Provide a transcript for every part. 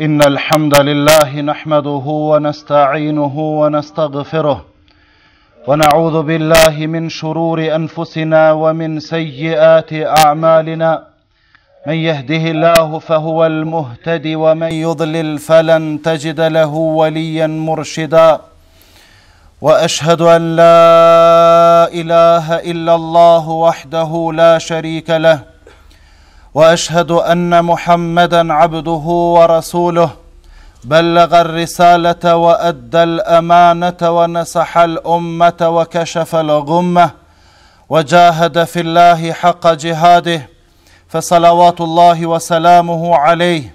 ان الحمد لله نحمده ونستعينه ونستغفره ونعوذ بالله من شرور انفسنا ومن سيئات اعمالنا من يهده الله فهو المهتد ومن يضلل فلن تجد له وليا مرشدا واشهد ان لا اله الا الله وحده لا شريك له واشهد ان محمدا عبده ورسوله بلغ الرساله وادى الامانه ونصح الامه وكشف الغمه وجاهد في الله حق جهاده فصلوات الله وسلامه عليه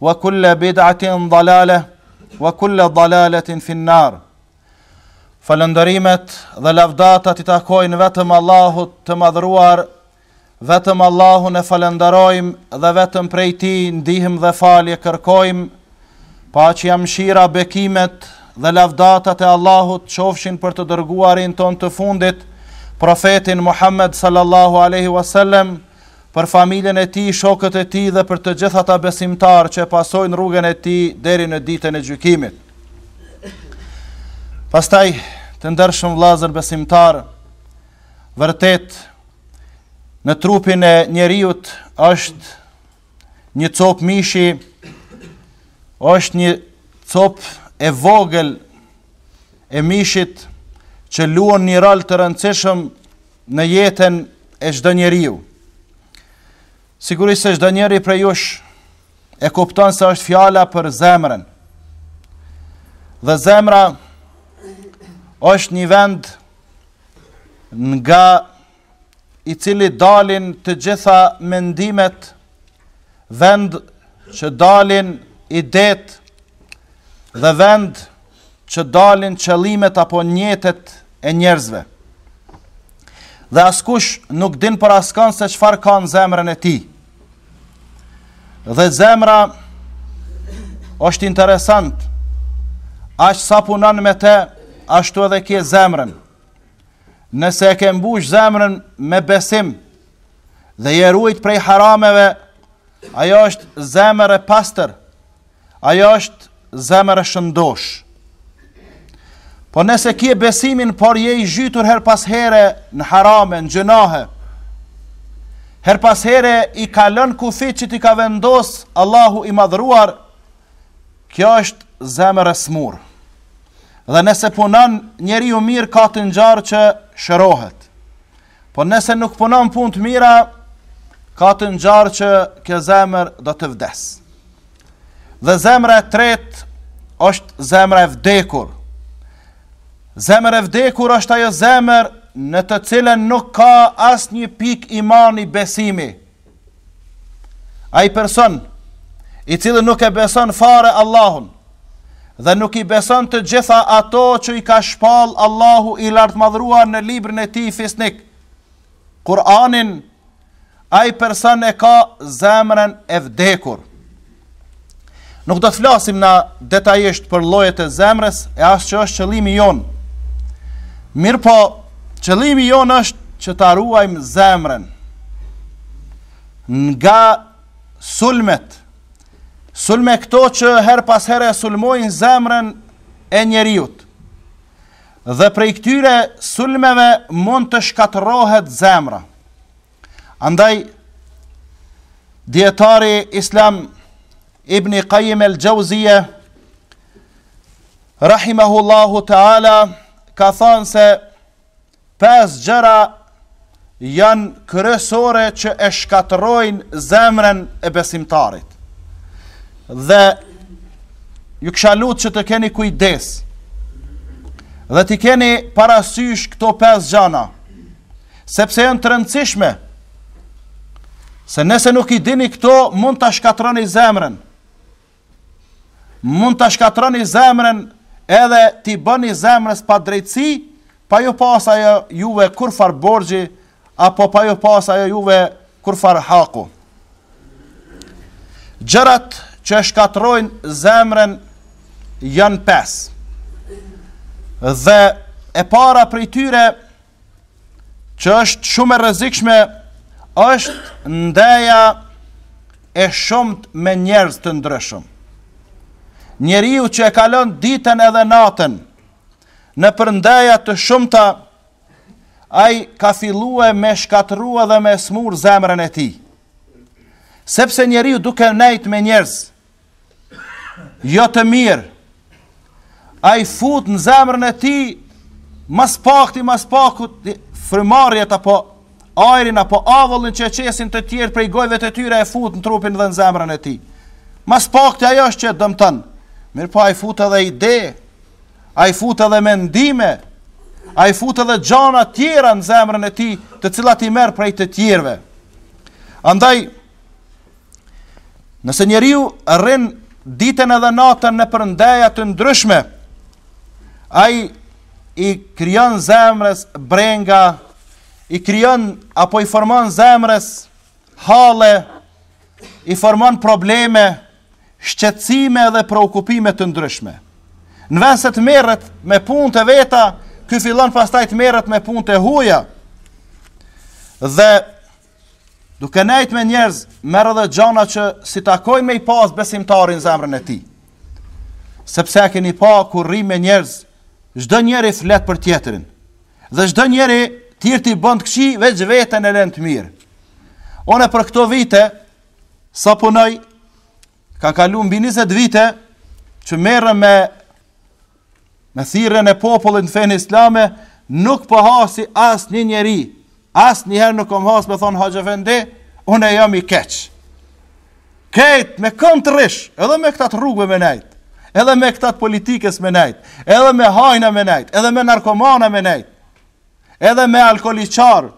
Wa kulla bid'atin dalale, wa kulla dalaletin fin nar. Falënderimet dhe lavdatat i takojnë vetëm Allahut të madhruar, vetëm Allahun e falënderojmë dhe vetëm prej tij ndihmë dhe falje kërkojmë, paqja, mëshira, bekimet dhe lavdatat e Allahut qofshin për të dërguarin tonë të fundit, profetin Muhammed sallallahu aleyhi wasallam, për familjen e tij, shokët e tij dhe për të gjithë ata besimtarë që e pasojnë rrugën e tij deri në ditën e gjykimit. Pastaj, të ndershëm vëllezër besimtarë, vërtet në trupin e njeriut është një copë mishi, është një copë e vogël e mishit që luan një rol të rëndësishëm në jetën e çdo njeriu. Sigurisht se çdo njeri prej jush e kupton se është fjala për zemrën. Dhe zemra është një vend nga i cili dalin të gjitha mendimet vend që dalin idetë dhe vend që dalin qëllimet apo nijetet e njerëzve. Dhe askush nuk din për askon se çfarë ka në zemrën e tij. Dhe zemra është interesant, aq sa punon me te, ashtu edhe ke zemrën. Nëse e ke mbush zemrën me besim, dhe je ruajt prej harameve, ajo është zemër e pastër, ajo është zemër e shëndoshë. Po nëse ke besimin, por je i zhytur herë pas here në harame, në gjynahe, herë pas here i kalon kufijtë që t'i ka vendos Allahu i madhruar, kjo është zemër e smurë. Dhe nëse punon njeriu mirë ka të ngjarë që shërohet. Po nëse nuk punon punë të mira, ka të ngjarë që kjo zemër do të vdesë. Dhe zemra e tretë është zemra e vdekur. Zemra e vdekur është ajo zemër në të cilën nuk ka asnjë pikë imani besimi. Ai person i cili nuk e beson fare Allahun dhe nuk i beson të gjitha ato që i ka shpall Allahu i lartmadhruar në librin e tij fisnik, Kur'anin, ai person e ka zemrën e vdekur. Nuk do të flasim na detajisht për llojet e zemrës e as që është qëllimi jonë. Mirëpo, qëllimi jonë është që ta ruajmë zemrën nga sulmet. Sulme këto që herë pas herë e sulmojnë zemrën e njeriut. Dhe prej këtyre sulmeve mund të shkatërrohet zemra. Andaj, dijetari islam Ibni Kajim el Xhauzije, Rahimahullahu Teala, ka thanë se pesë gjëra janë kryesore që e shkatërrojnë zemrën e besimtarit. Dhe ju kisha lutë që të keni kujdes dhe t'i keni parasysh këto pesë gjana. Sepse janë të rëndësishme, se nëse nuk i dini këto, mund ta shkatërroni zemrën, mund ta shkatërroni zemrën edhe t'i bëni zemrës padrejtësi, pa ju pas ajo juve kurrfarë borxhi, apo pa ju pas ajo juve kurrfarë haku. Gjërat që shkatërrojnë zemrën janë pesë. Dhe e para prej tyre që është shumë e rrezikshme është ndeja e shumtë me njerëz të ndryshëm. Njeriu që e kalon ditën edhe natën nëpër ndeja të shumta, ai ka fillue me e shkatërru edhe me e smurë zemrën e tij. Sepse njeriu duke nejt me njerëz, jo të mirë, ai fut në zemrën e tij, më së pakti, më së paku, frymarrjet apo ajrin apo avullin që e qesin të tjerët prej gojve të tyre e fut në trupin dhe në zemrën e tij. Më së pakti ajo është që dëmton, mirëpo ai fut edhe ide, ai fut edhe mendime, ai fut edhe gjana tjera në zemrën e tij të cilat i merr prej të tjerve. Andaj, Nëse njeriu rrin ditën edhe natën nëpër ndeja të ndryshme, ai i krijon zemrës brenga, i krijon apo i formon zemrës halle, i formon probleme, shqetësime dhe preokupime të ndryshme. Në vend se të merret me punët e veta, ky fillon pastaj të merret me punët e huaja. Dhe Duke nejt me njerëz, merr edhe gjana që s'i takon me i pas besimtari n'zemrën e tij. Sepse e keni pa kur rri me njerëz, çdo njeri flet për tjetrin. Dhe çdo njeri tjerët i bon t'këqij, veç veten e len të mirë. Une për këto vite, sa punoj, ka kalu mbi 20 vite, që merrem me Me thirrjen e popullit në fenë islame nuk po hasi asnjë njeri. Asnjëherë nuk kam has me thon Hoxh Efendi, unë jam i keq. Krejt me kënd të rrish, edhe me këta të rrugëve me nejt, edhe me këta të politikës me nejt, edhe me hajna me nejt, edhe me narkomana me nejt. edhe me alkooliqar,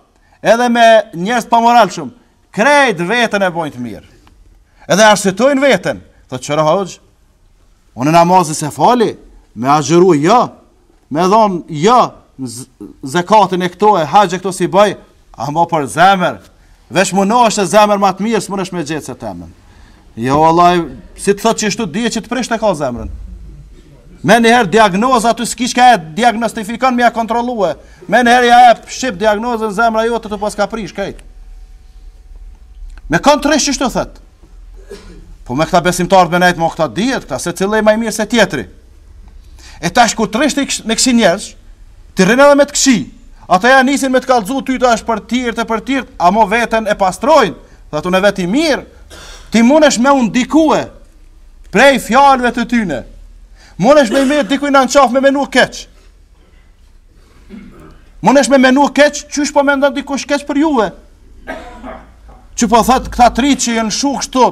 edhe me njerëz të pamoralshëm, krejt veten e bojnë të mirë. Edhe arsyetojnë veten, thotë qyre hoxh, unë namazin s'e fali, me agjëru jo, ja, me dhon jo, ja, zekatin e këto e haxh e këto s'i bëj, ama për zemër, Veç munohesh, e zemër ma të mirë, s'munesh me gjet se temen. Jo, vallahi, si të thot qështu dije që të prisht e ka zemrën. Menjëherë diagnoza, aty s'ki çka e diagnostifikon me e kontrollue. Menjëherë ja e shqip diagnozën zemra jote t'u paska prish, krejt. Me kan të rrish qështu thotë. Po me këta besimtarët me nejtë, mo këta dhjetë, këta secili ma i mirë se tjetri. E tash kur të rrish ti me kësi njerëz, ti rrin edhe me të këqij, ata ja nisin me të kallzu ty tash për tjerët e për tjerët, ama veten e pastrojnë, dhe të në vetë i mirë, ti munesh me u ndikue, prej fjalëve të tyne, munesh me marrë dikon në qafë me menu keq, Munesh me menu keq, qysh po mendon dikush keq për juve? Që po thotë këta t'ritë që janë shumë shtu,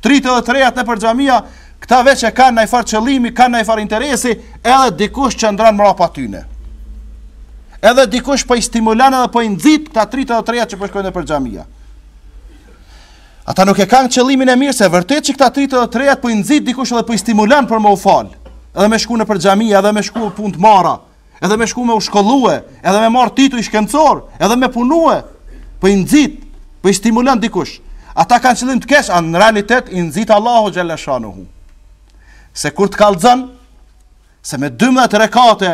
t'ritë edhe të rejat nëpër xhamia, këta veç e kanë najfarë qëllimi, kanë najfarë interesi, edhe dikush qëndron mrapa tyne. Edhe dikush po i stimulon edhe po i nxit këta t'ritë edhe të rejat që po shkojnë nëpër xhamia. Ata nuk e kanë qëllimin e mirë, se vërtet që këta t'ritë edhe të rejat po i nxit dikush edhe po i stimulon për me u falë, edhe me shku nëpër xhamia, edhe me shku punë të mara, edhe me shku me u shkollue, edhe me marrë tituj shkencor, edhe me punue, po i nxit, po i stimulon dikush. Ata kanë qëllim të keq, a në realitet i nxit Allahu xhelle shanuhu. Se kur të kallzon, se me 12 rekate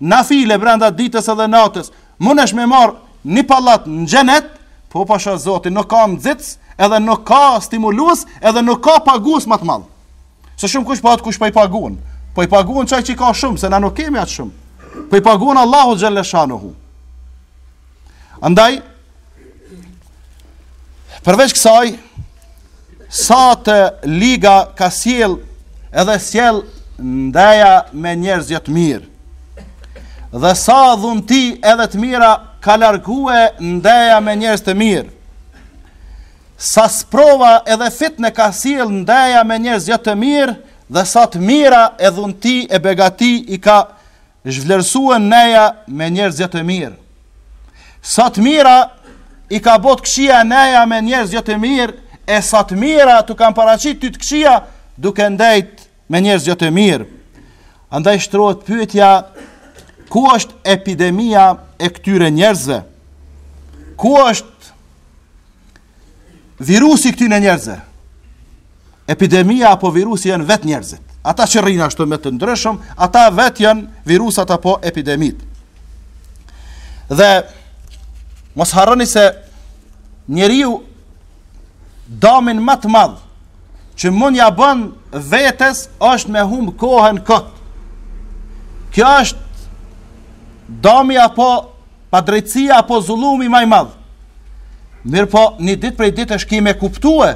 nafile brenda ditës edhe natës, munesh me marrë një pallat në xhenet, po pasha zotin, nuk ka nxitës, edhe nuk ka stimulues, edhe nuk ka pagues ma të madh. Se shumë kush pa ditë kush po i pagun. Po i pagun qaj që ka shumë, se na nuk kemi atë shumë. Po i pagun Allahu xhelle shanuhu. Andaj përveç kësaj sa të liga ka sjell edhe sjell ndeja me njerëz jo të mirë. Dhe sa dhunti edhe të mira ka largue ndeja me njerëz të mirë. Sa sprova edhe fitne ka sjell ndeja me njerëz jo të mirë dhe sa të mira e dhunti e begati i ka zhvlerësue ndeja me njerëz jo të mirë. Sa të mira i ka bo t'kshija neja me njerëz jo të mirë e sa të mira t'u kanë paraqit ty të kshija duke ndejt me njerëz jo të mirë. Andaj shtrohet pyetja ku është epidemia e këtyre njerëzve? Ku është virusi i këtyre njerëzve? Epidemia apo virusi janë vetë njerëzit. Ata që rrinë ashtu me të ndryshëm, ata vetë janë virusat apo epidemitë. Dhe mos harroni se njeriu damin ma të madh që mund ia bon vetes është me humb kohën kot. Kjo është dami apo padrejtësia apo zulumi ma i madh. Mirëpo, një ditë prej ditësh ki me kuptue,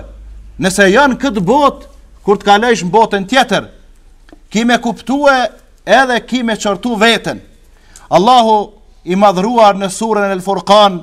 nëse jo n'këtë botë, kur të kalojsh në botën tjetër, ki me kuptue edhe ki me qortu veten. Allahu i madhëruar në suren el Furkan,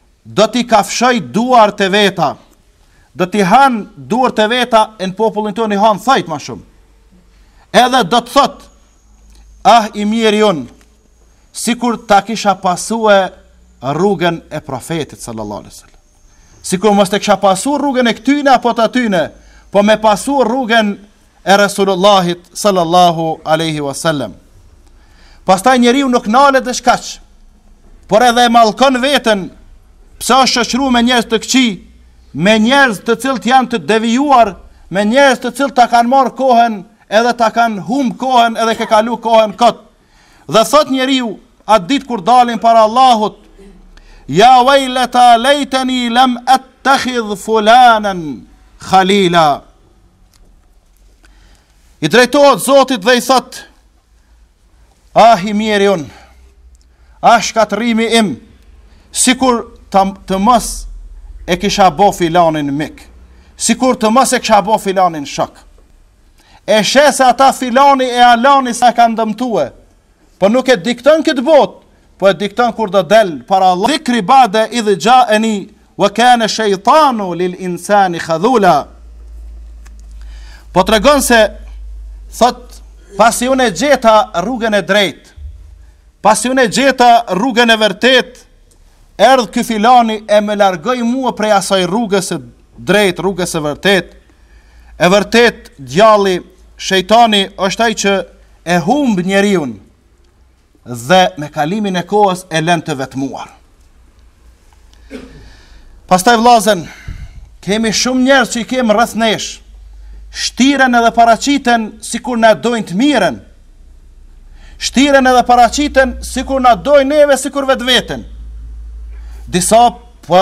do t'i kafshojë duart e veta do t'i han duart e veta e në popullin tonë i han thojt ma shumë edhe do të thotë ah i mjeri unë sikur ta kisha pasue rrugën e profetit sallallahu alaihi wasallam sikur mos ta kisha pasu rrugën e këtyne apo të atyne po me pasu rrugën e Resulullahit sallallahu alaihi wasallam. Pastaj njeriu nuk nalet veç kaq, por edhe e mallkon veten pse është shoqëru me njerëz të këqij, me njerëz të cilët janë të devijuar, me njerëz të cilët ta kanë marrë kohën, edhe ta kanë humb kohën, edhe ke kalu kohën kot Dhe thotë njeriu atë ditë kur dalin para Allahut, Ja wejleta lejteni lem ettekhidh fulanen khalila. I drejtohet Zotit dhe i thotë, Ah i mjeri unë, ah shkatërrimi im, sikur të, të mos e kisha bo filanin mik, sikur të mos e kisha bo filanin shok. E sheh se ata filani e alani sa e kanë dëmtue. Po nuk e dikton këtë botë, po e dikton kur do del para Allah. Dhikri ba'de idh xha'eni we kane shejtanu lil insani khadhula. Po tregon se thot pasi unë e gjeta rrugën e drejtë, pasi unë e gjeta rrugën e vërtetë, erdh ky filani e më largoi mua prej asaj rrugës së drejtë, rrugës së vërtetë, E vërtet, djalli, shejtani, është ai që e humb njeriun dhe me kalimin e kohës e lën të vetmuar. Pastaj vllazën, kemi shumë njerëz që i kemi rreth nesh. Shtiren edhe paraqiten sikur na dojnë të mirën. Shtiren edhe paraqiten sikur na dojnë neve sikur vetveten. Disa po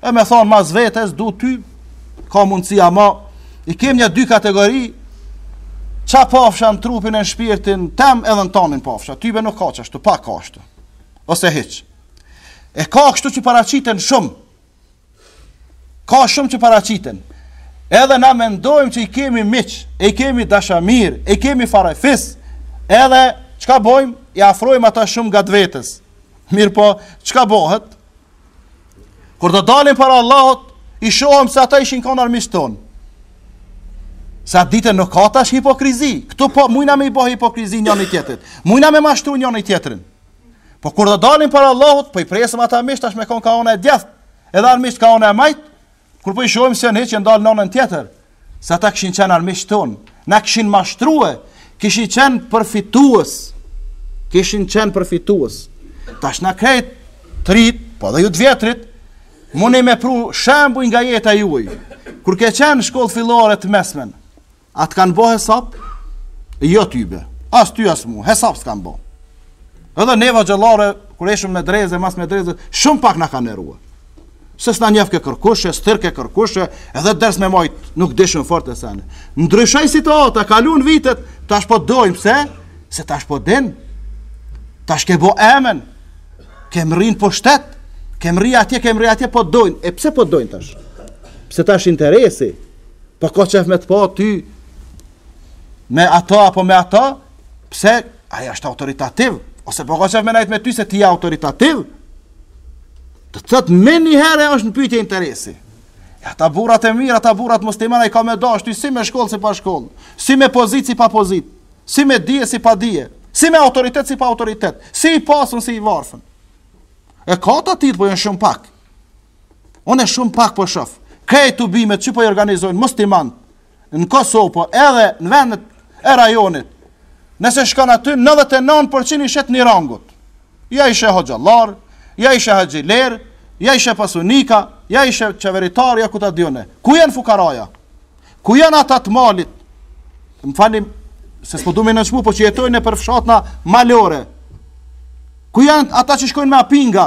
E me thonë mas vetës, du ty, ka mundësi, ama, i kem nja dy kategori, ça pafsha në trupin e në shpirtin tem edhe në tonin pafsha, tybe nuk ka qashtu, pak ka ashtu, ose hiç. E ka kështu që paraqiten shumë, ka shumë që paraqiten, edhe na mendojmë që i kemi miq, e i kemi dashamir, e i kemi farefis, edhe çka bojmë, i afrojmë ata shumë ngat vetës. Mirëpo, çka bohet, Kur do dalim para Allahut, i shohëm se ata ishin kanë armiqtë tonë. Se at ditë nuk ka tash hipokrizi. Këtu po mujna me i bë hipokrizi njani tjetrit. Mujna me mashtru njani tjetrin. Po kur do dalim para Allahut, po i presim ata miqt tash me kon ka ona e djathtë. Edhe armiqtë ka ona e majt, Kur po i shohim se në heqë ndal n'onën tjetër, se ata kishin qenë armiqtë ton, na kishin mashtrue, kishin qenë përfitues. Kishin qenë përfitues. Tash na krejt të rit, po dhe ju të vjetrit, mundi me pru shembuj nga jeta juaj. Kur ke qenë në shkollë fillore të mesmen, A të kanë bo hesap? Jo tybe. As ty as mu. Hesap s'kanë bo. Edhe neve hoxhallarë, kur ishëm medrese, mas medrese, shumë pak na kanë nderue. Se s'na njefke kërkush, s'thirrke kërkush, edhe ders me majt, nuk dishëm fort e sene. Ndryshoi situata, kalun vitet, tash po dojnë, pse? Se tash po din, tash ke bo emen, ke mrri n'pushtet, ke mrri atje, ke mrri atje, po dojnë. E pse po dojnë tash? Pse tash interesi, Po ka qef me të pa ty me ato apo me ato, pse ai është autoritativ, ose po ka qef me nejt me ty se ti je autoritativ, do të thotë menjëherë është në pyetje interesi. E ata burrat e mirë, ata burrat musliman, ai ka me t'dasht ty si me shkollë si pa shkollë, si me pozitë si pa pozitë, si me dije si pa dije, si me autoritet si pa autoritet, si i pasun si i varfën. E ka të atillë, po janë shumë pak. Unë shumë pak po shof. Në krejt tubimet që po i organizojnë muslimant në Kosovë, po edhe në vendet e rajonit. Nëse shkon aty 99% i sheh t'ni rangut. Ja ishe hoxhallar, ja ishe haxhiler, ja ishe pasunika, ja ishe qeveritar, ja ku ta di unë. Ku janë fukaraja? Ku janë ata të malit? Më falni se s'po du me nënçmu, po që jetojnë nëpër fshatna malore. Ku janë ata që shkojnë me apinga?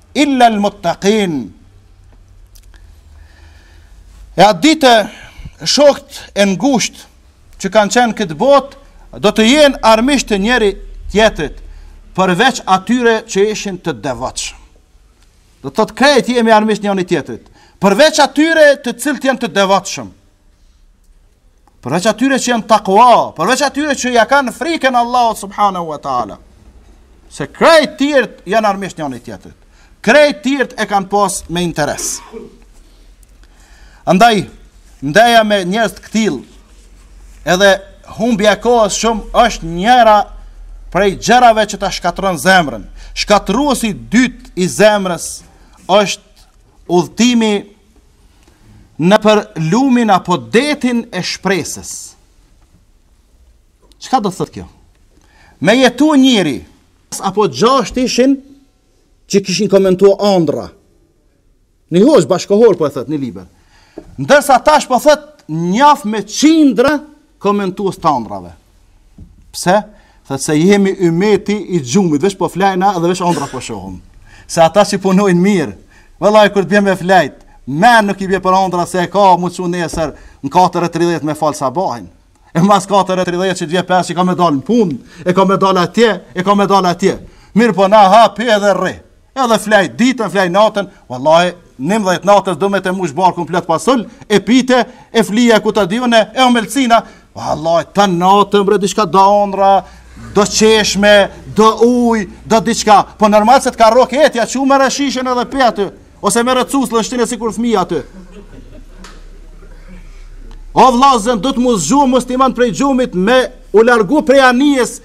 illa al muttaqin. E atë dite shokt e ngusht që kanë qenë n'këtë botë do të jenë armiq të njëri tjetrit përveç atyre që ishin të devotshëm do të thotë krejt jemi armiq t'njëri tjetrit përveç atyre të cilët janë të devotshëm. Përveç atyre që janë takua, përveç atyre që ja kanë frikën Allahut subhanahu wa ta'ala. Se krejt tjert janë armiq t'njani tjetrit. Krejt tjert e kanë pas me interes. Andaj, ndeja me njerëz të këtil, edhe humbja e kohës shumë është njëra prej gjërave që ta shkatërron zemrën. Shkatërruesi i dytë i zemrës është udhëtimi i nëpër lumin apo detin e shpresës. Çka do të thotë kjo? Me jetu njeri, apo gjasht ishin që kishin komentu andra. Një hoxhë bashkëkohor, po e thotë, një libër. Ndërsa tash po thotë njaft me qindra Komentues të andrrave. Pse? Thotë se jemi ymeti i gjumit, veç po flajna dhe veç andrra po shohim. Se ata që punojnë mirë, vallahi kur të bjen me flajt, më nuk i bje për andrra se e ka me u çu nesër në 4:30 me fal sabahin. E mas 4:30 i vjen pesë që ka me dalë në punë, e ka me dalë atje, e ka me dalë atje. Mirë po na hapi edhe rri. Edhe flaj ditën, flaj natën, vallahi n'10 t'natës do me ta mush barkun plot pasul, e pite, e flija ku ta di unë, e amëlsina, vallahi tan natën bre diçka do andrra, do çeshme, do uj, do diçka. Po normal se të ka rrok etja, çu merr shishën edhe pi aty, ose merr cuclën shtine sikur fëmija aty. O vllazën, do të na zgjon, mos të iman prej gjumit me u largu prej anijes,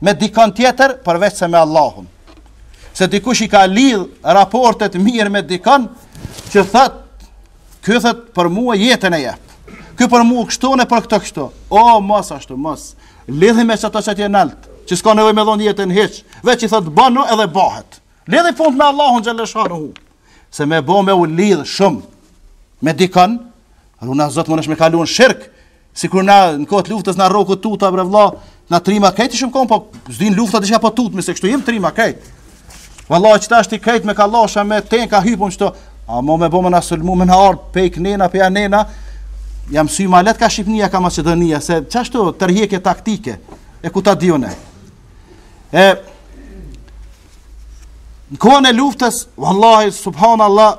me dikon tjetër përveç se me Allahun. Se dikush i ka lidh raportet mirë me dikon që thot, ky thot për mua jetën e jep. Ky për mua kështu unë për këtë kështu. O mos ashtu, mos. Lidhi me qato që është nalt, që s'ka nevojë me dhon jetën hiç. Veç i thot banu edhe bahet. Lidhi punët me Allahun xheleshanuhu. Se me bë me u lidh shumë me dikon, runa zot munesh me kalu n'shirk, Sikur na në kohë të luftës na rroku tuta bre vëlla, na trima ke shumë kom, po s'din lufta diçka po tut, mëse kështu jem trima ke. Vallahi që tash i ke me kallasha me tenka hypun çto. A mo me bo me na sulmu me na ardh pej knena pej anena. Ja msymë lejt ka Shqipnia ka Maqedonia se qashtu tërhjekje taktike e ku ta di unë. E në kohën e luftës, vallahi subhanallahu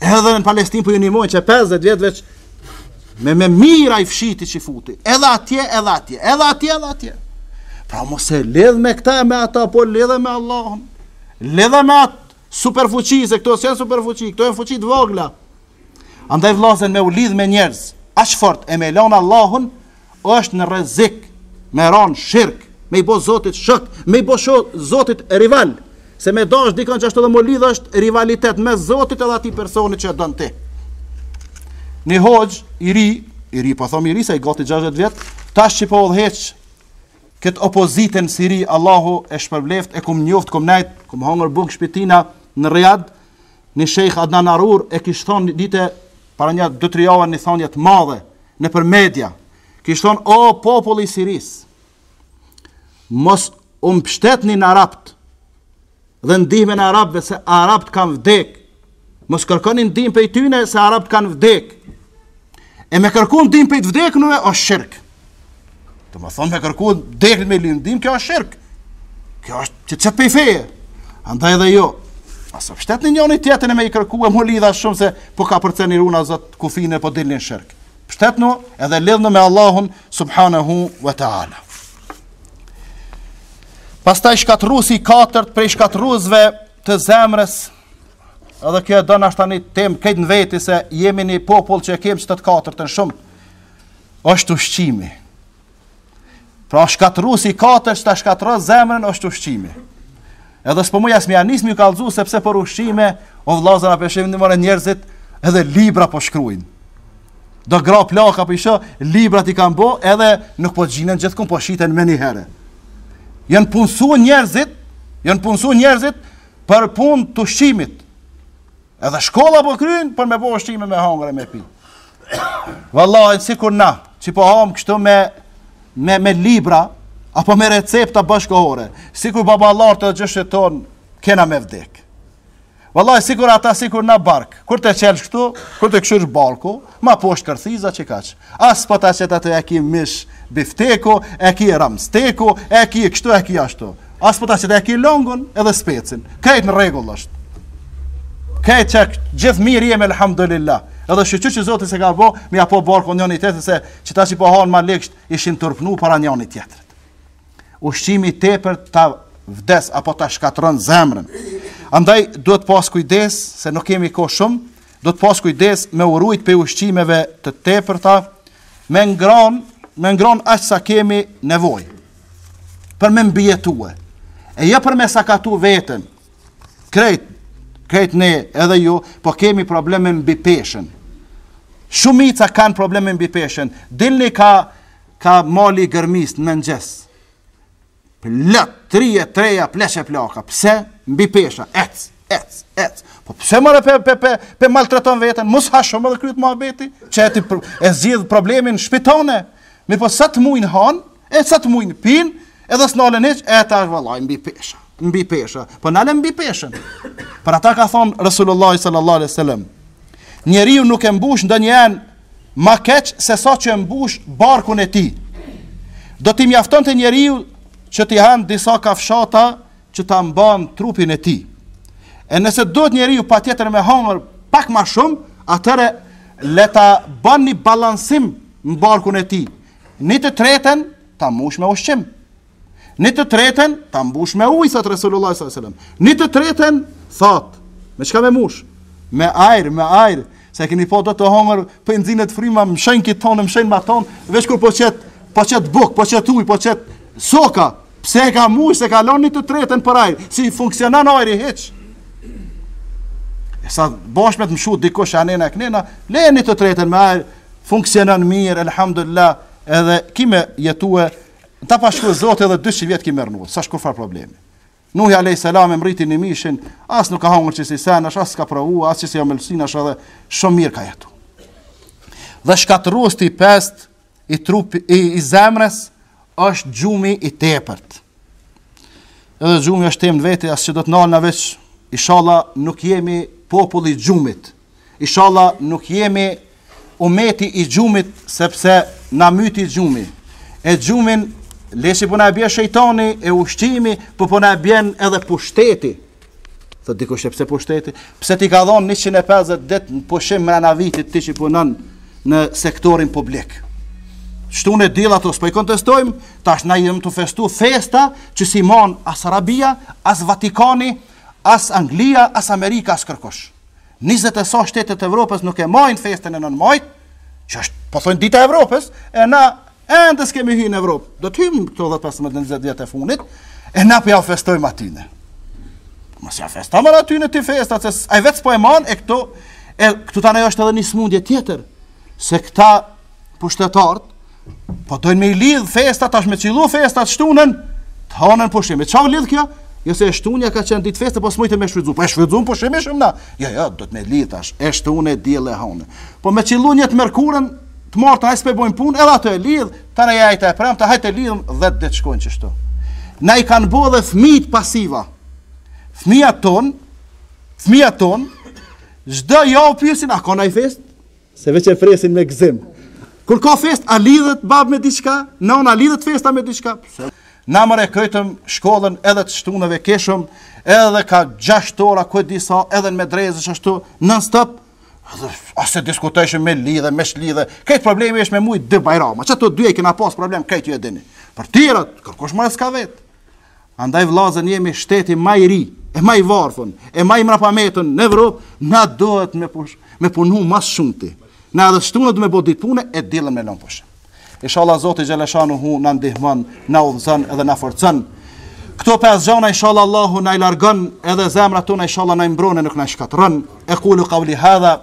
Edhe në Palestinë po ju ndihmojnë që 50 vjet veç me me mira i fshiti që futi. Edhe atje, edhe atje, edhe atje, edhe atje. Pra mos e lidh me këta me ata, po lidh me Allahun. Lidh me atë superfuqi, se këto s'janë superfuqi, këto janë fuqi të vogla. Andaj vllazen me u lidh me njerëz, aq fort e me lon Allahun, është në rrezik me ran shirk, me i bë Zotit shok, me i bë Zotit rival, se me dash dikon qashtu dhe m'u lidh është rivalitet mes Zotit edhe atij personit që e don ti. Një hoxhë i ri, i ri po thom i ri, se i ka gati 60 vjetë, tash që po udhëheq këtë opozitën n'Siri, Allahu e shpërbleft, e kum njoftë, kum nejtë, kum hangër bukë n'shpi t'tina në Rijad, Ni shejh Adnan Arur e kish thon ni ditë para nja dy tri java ni thanje të madhe nëpër media kish thon o populli i Sirisë mos u mbshtetni në arabt dhe ndihmën e arabëve se arabt kanë vdek mos kërkoni ndihmë prej tyne se arabt kanë vdek e me kërku ndihmë prej të vdekunve është shirk Domethonë me kërku i vdekni me t'ndihmu, kjo është shirk. Kjo është që t'qet pej feje. Andaj dhe jo. As u pshtet në njëri tjetën e me i kërku e m'u lidh aq shumë se po kapërcen runa Zot kufinë e po del n'shirk. Pshtetnu edhe lidhnu me Allahun subhanahu wa ta'ala. Pastaj shkatrusi i katërt prej shkatrusve të zemrës, edhe kjo e do ni sat e ni temë krejt në veti se jemi një popull që e kemë qet të katërtën shumë, është ushqimi. Pra shkatrusi i katërt që ta shkatru zemrën është ushqimi. Edhe s'po muj as me ja nis me kallzu sepse për ushqime o vllazën a po e shihni more njerëzit edhe libra po shkruin. Do gra plaka po po i shoh, librat i kanë bo edhe nuk po gjinden gjithkun po shiten menjëherë. Jënë punësu njerëzit, jënë punësu njerëzit për punë të ushqimit. Edhe shkolla po kryin për me bo ushqime me hangër e me pi. Vallahi sikur na, qi po ham kështu me me me libra apo me recepta bashkëkohore, sikur baballarët e gjyshët tonë kena me vdek. Vallahi sikur ata sikur na bark, kur ta çelsh këtu, kur ta kshyrsh barku, ma poshtë kërthiza qe kaq. As po ta qet atë e ki mish bifteku, e ki ramsteku, e ki kështu e ki ashtu. As po ta që e ki longun edhe specin. Krejt në rregull është. Krejt që gjithë mirë jemi, alhamdulillah. Edhe shyqyr që Zoti s'e ka bo me ja pa barkun njëni tjetrit, se qeta që po hanë ma lekshtë, ishin turpnu para njëni tjetrit. Ushqimi i tepërt ta vdes, apo ta shkatron zemrën. Andaj, duhet pas kujdes, se nuk kemi kohë shumë, duhet pas kujdes me u rujt prej ushqimeve të tepërta, me ngron, me ngron aq sa kemi nevojë. për me mbijetue, e jo për me sakatu veten, krejt, krejt ne edhe ju, po kemi probleme mbipeshën. Shumica kanë probleme mbipeshën, dilni kah, kah mali i Gërmisë në mëngjes, plot, të ri e të reja, pleq e plaka, pse mbipesha, ec, ec, ec, po pse more pe, pe, pe, pe maltreton veten, mos ha shumë edhe kryt muhabeti, qe, ti e zgjidh problemin shpitone, mi po sa të mujnë hanë, E sa të mujnë pin, edhe s'nalen hiç, e tash vallahi mbipesha, mbipesha. Po nale mbipeshën. Për ata ka thon Resulullah sallallahu alaihi wasallam, njeriu nuk e mbush ndonjë enë ma keq se sa që e mbush barkun e tij. Do t'i mjaftonte njeriu që t'i han disa kafshata që ta mban trupin e tij. E nëse duhet njeriu patjetër me hangër pak ma shumë, atëherë le ta bën një balansim në barkun e tij. Një të tretën ta mbush me ushqim. Një të tretën ta mbush me ujë, thot Resulullah sallallahu alaihi wasallam. Një të tretën thot, me çka me mbush? Me ajër, me ajër. S'e keni pa do tu hongër po nxinet fryma, mshojn kitonë, mshojn matonë, veç kur po qet, po qet bukë, po qet ujë, po qet soka, pse e ka mush, s'e ka lon ni të tretën për ajër, s'i funksionon ajri hiç. E sa bash me t'mshu dikush anena e knena, leje ni të tretën me ajër, funksionon mirë, elhamdulilah, edhe ki me jetue, n'ta pastë shkru Zoti edhe 200 vjet ki me rrnu, s'ka kurrfarë problemi. Nuhi alejhi selam e mrriti një mijëshin, as nuk ka hangër qesi sene, as s'ka provu, as qesi amëlsina, edhe shumë mirë ka jetu. Dhe shkatërrues i pestë, i, trup, i, i zemrës, është gjumi i tepërt. Edhe gjumi është temë n'veti, as që do të nalem, veç ishalla nuk jemi populli i gjumit, Ishalla nuk jemi umeti i gjumit sepse na myti gjumi. E gjumin le se po na e bjen shejtani e ushqimi, po po na e bjen edhe pushteti. Thotë dikush e pse pushteti? Pse t'i ka dhon 150 ditë në pushim mrena vitit ti që punon në sektorin publik. Shtunë e dillë ato, s'po i kontestojmë, tash na jemi tu festu festa që s'i mon as Arabia, as Vatikani, as Anglia, as Amerika, as kërkush. njëzet e sa shtete t'Evropës nuk e majnë festën e nënë majtë, që është, po thojnë, dita e Evropës, e na ende s'kemi hy në Evropë, do të hymë këto 10-15 vjetë e funit, e na po ja festojmë atyne. Mos ja festojmë atyne ti festat, se ai vet s'po e man, e këto, e këtu te na është edhe një smundje tjetër, se këta pushtetarët, po dojnë me i lidhë festat, tash me qillu festa të shtunën, të hanën pushim. E çka u lidh kjo? Jo se e shtunja ka qenë ditë festë, po s'e mujtëm me shfrytzu. Po e shfrytzu në pushime shumë na. Jo, jo, dot me lidhë tash, e shtunë e diel e hanë. Po me qillu një të mërkurën, të martë, hajt s'po bojmë punë, edhe atë e lidhë, të enjte e premte, hajt e lidhim dhetë ditë shkojnë qështu. Na i kanë bo dhe fmit pasiva. Fmija tonë, fmija tonë, çdo javë pysin, a ka naj festë? Se veq e presin me gëzim. Kur ka fest, a lidhet bab me diçka? Nana, a lidhet festa me diçka? Na more e krytëm shkollën edhe të shtuneve keshëm, edhe ka gjashtë ora, ku e di sa, edhe në medrese qashtu, non stop, as e diskutojshëm me lidhe, me shlidhe, krejt problemi ishte me majtë dy bajrama, që të dy i kena pas problem, krejt ju e dini. Për tjerat, kërkush ma s'ka vetë. Andaj vllazën jemi shteti ma i ri, e ma i varfën, e ma i mrapametën në Evropë, na duhet me push, me punu ma së shumti. Na edhe shtunët me bo ditë pune e diellën me lonë pushim. Inshallah Zoti xhelleshanuhu na ndihmon, na udhëzon edhe na forcon. Këto pesë gjana inshallah Allahu na i largon edhe zemrat tona inshallah na i mbron e nuk na i shkatërron. E kulu qouli hadha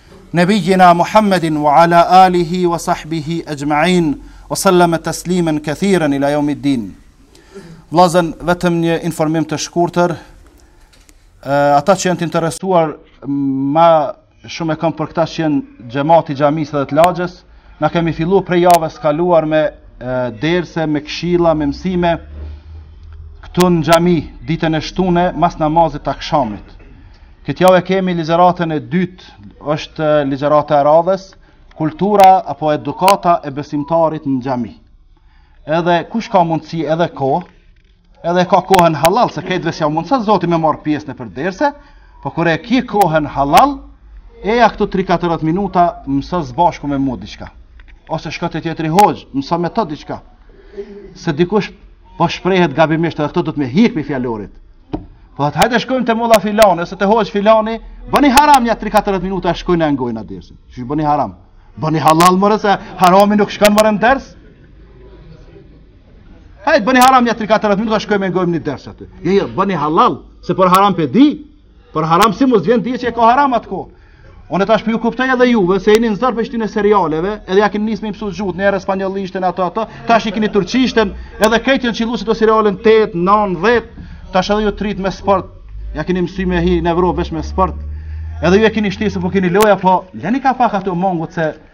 Nebijina Muhammedin wa ala alihi wa sahbihi ejma'in wa sallama tasliman kathiran ila yawmiddin. Vllazën vetëm një informim të shkurtër. Ata që janë të interesuar ma shumë e kam për këta që janë xhemati i xhamisë dhe të lagjes, Na kemi fillu prej javës kaluar me derse, me këshila, me mësime, këtu në xhami, ditën e shtune, mas namazit të akshamit. Këtë javë e kemi ligjëratën e dytë, është ligjërata e radhës, kultura apo edukata e besimtarit në xhami. Edhe kush ka mundësi edhe kohë, Edhe ka kohën halal, se krejtëve s'ja mundëson Zoti me marrë pjesë nëpër derse, po kur e ki kohën halal, eja këtu 3-4 minuta, mëso s'bashku me mu diçka. Ose shko te tjetri hoxhë, mëso me të diçka. Se dikush po shprehet gabimisht, edhe këto duhet me i hjekë prej fjalorit. Po thotë hajde shkojmë te mulla filani, ose te hoxhë filani, bëni haram nja 3-4 minuta e shkojmë e ngojmë atë ders. Qysh bëni haram? Bëni halal more se harami nuk shkon more në dersë? Hajt bëni haram nja 3-4 minuta shkojmë ngojmë në ders aty. Jo, jo, bëni halal, se për haram pe di. Për haram si mos me di që e ka haram atë kohë. Unë tash po ju kuptoj edhe juve se jeni në zor për çështjen e serialeve, edhe ja keni nis me mësu gjuhët spanjollishten ato ato, tash i keni turqishten, edhe këta janë çillu te serialet 8, 9, 10, tash edhe ju të rinjtë me sport. Ja keni mësy me hi në Evropë veç me sport. Edhe ju e keni shtesë po keni loja, po lëni ka pak ato mangut se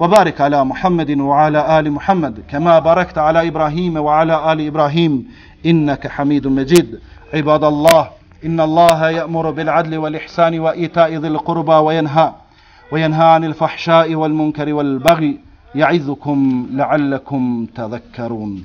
وبارك على محمد وعلى آل محمد كما باركت على إبراهيم وعلى آل إبراهيم إنك حميد مجيد عباد الله إن الله يأمر بالعدل والإحسان وإيتاء ذي القربى وينهى وينهى عن الفحشاء والمنكر والبغي يعظكم لعلكم تذكرون